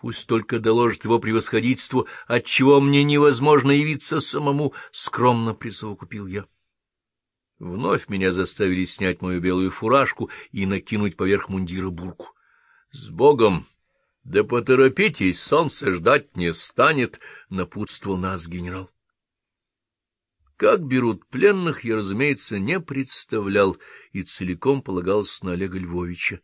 Пусть только доложит его превосходительству, отчего мне невозможно явиться самому, — скромно присовокупил я. Вновь меня заставили снять мою белую фуражку и накинуть поверх мундира бурку. — С Богом! Да поторопитесь, солнце ждать не станет, — напутствовал нас генерал. Как берут пленных, я, разумеется, не представлял и целиком полагался на Олега Львовича.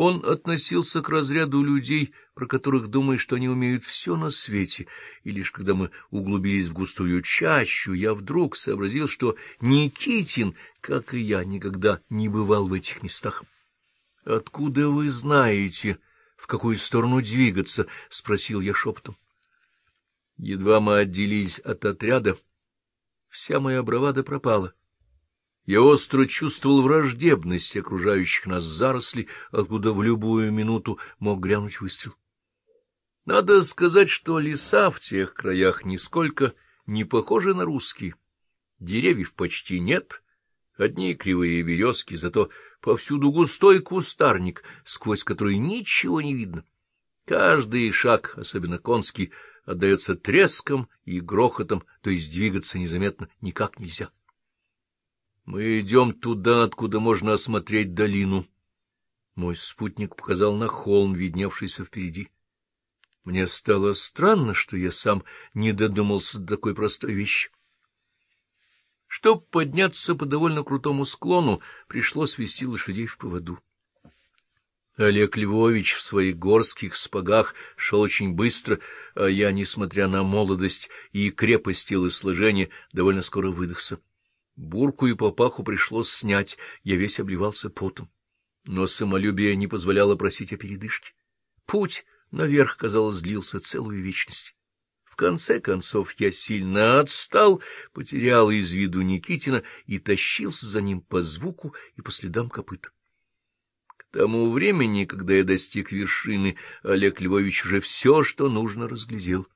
Он относился к разряду людей, про которых думаешь, что они умеют все на свете, и лишь когда мы углубились в густую чащу, я вдруг сообразил, что Никитин, как и я, никогда не бывал в этих местах. — Откуда вы знаете, в какую сторону двигаться? — спросил я шепотом. Едва мы отделились от отряда, вся моя бравада пропала. Я остро чувствовал враждебность окружающих нас зарослей, откуда в любую минуту мог грянуть выстрел. Надо сказать, что леса в тех краях нисколько не похожи на русские. Деревьев почти нет, одни кривые березки, зато повсюду густой кустарник, сквозь который ничего не видно. Каждый шаг, особенно конский, отдается треском и грохотом, то есть двигаться незаметно никак нельзя. Мы идем туда, откуда можно осмотреть долину. Мой спутник показал на холм, видневшийся впереди. Мне стало странно, что я сам не додумался до такой простой вещи. Чтобы подняться по довольно крутому склону, пришлось вести лошадей в поводу. Олег Львович в своих горских спагах шел очень быстро, а я, несмотря на молодость и крепость телосложения, довольно скоро выдохся. Бурку и попаху пришлось снять, я весь обливался потом. Но самолюбие не позволяло просить о передышке. Путь наверх, казалось, длился целую вечность. В конце концов я сильно отстал, потерял из виду Никитина и тащился за ним по звуку и по следам копыт. К тому времени, когда я достиг вершины, Олег Львович уже все, что нужно, разглядел.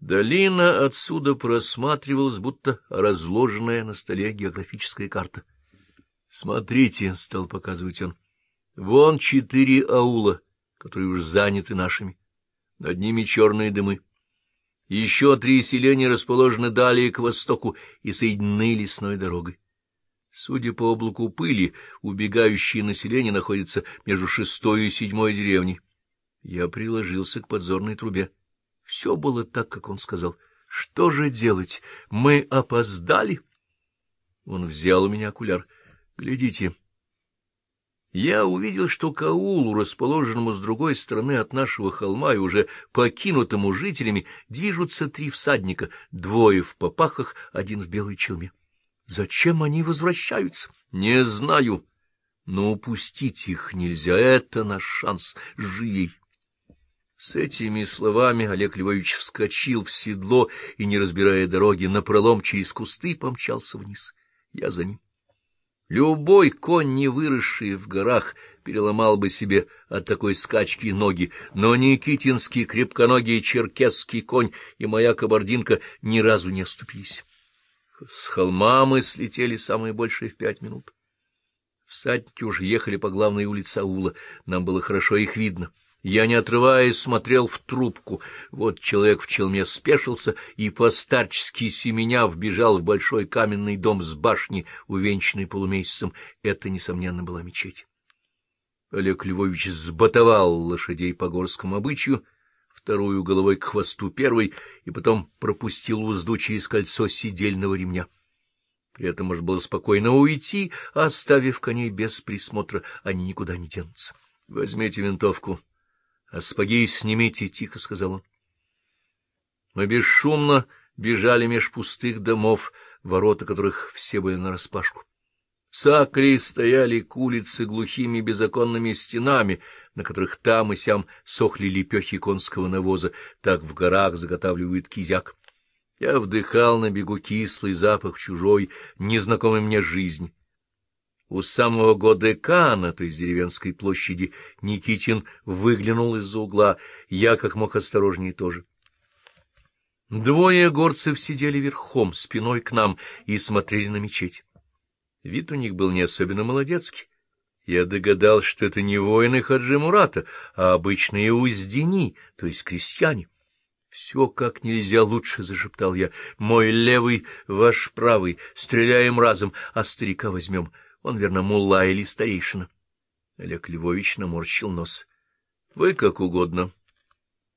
Долина отсюда просматривалась, будто разложенная на столе географическая карта. — Смотрите, — стал показывать он, — вон четыре аула, которые уже заняты нашими. Над ними черные дымы. Еще три селения расположены далее к востоку и соединены лесной дорогой. Судя по облаку пыли, убегающее население находится между шестой и седьмой деревней. Я приложился к подзорной трубе. Все было так, как он сказал. Что же делать? Мы опоздали? Он взял у меня окуляр. Глядите. Я увидел, что к расположенному с другой стороны от нашего холма и уже покинутому жителями, движутся три всадника, двое в попахах, один в белой челме. Зачем они возвращаются? Не знаю. Но упустить их нельзя. Это наш шанс. Живей. С этими словами Олег Львович вскочил в седло и, не разбирая дороги, напролом через кусты помчался вниз. Я за ним. Любой конь, не выросший в горах, переломал бы себе от такой скачки ноги, но Никитинский крепконогий черкесский конь и моя кабардинка ни разу не оступились. С холма мы слетели самые большие в пять минут. Всадники уже ехали по главной улице аула, нам было хорошо их видно — я, не отрываясь, смотрел в трубку. Вот человек в челме спешился и, постарчески семеня, вбежал в большой каменный дом с башней, увенчанной полумесяцем. Это, несомненно, была мечеть. Олег Львович сботовал лошадей по горскому обычаю, вторую головой к хвосту первой, и потом пропустил узду через кольцо сидельного ремня. При этом можно было спокойно уйти, оставив коней без присмотра, они никуда не денутся. — Возьмите винтовку, — А сапоги снимите, — тихо сказал он. Мы бесшумно бежали меж пустых домов, ворота которых все были нараспашку. Сакли стояли к улице глухими безоконными стенами, на которых там и сям сохли лепехи конского навоза, так в горах заготавливают кизяк. Я вдыхал на бегу кислый запах чужой, незнакомой мне жизни. У самого Годекана, то есть деревенской площади, Никитин выглянул из-за угла, я как мог осторожнее тоже. Двое горцев сидели верхом, спиной к нам, и смотрели на мечеть. Вид у них был не особенно молодецкий. Я догадался, что это не воины Хаджи Мурата, а обычные уздени, то есть крестьяне. «Все как нельзя лучше», — зашептал я. «Мой левый, ваш правый. Стреляем разом, а старика возьмем». Он, верно, мулла или старейшина. Олег Львович наморщил нос. — Вы как угодно,